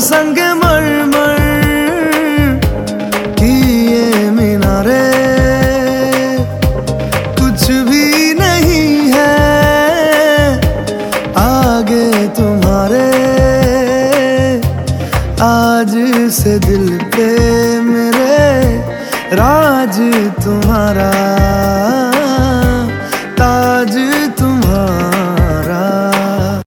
संग मरमर की ये मीनारे। कुछ भी नहीं है आगे तुम्हारे। आज से दिल पे मेरे राज तुम्हारा।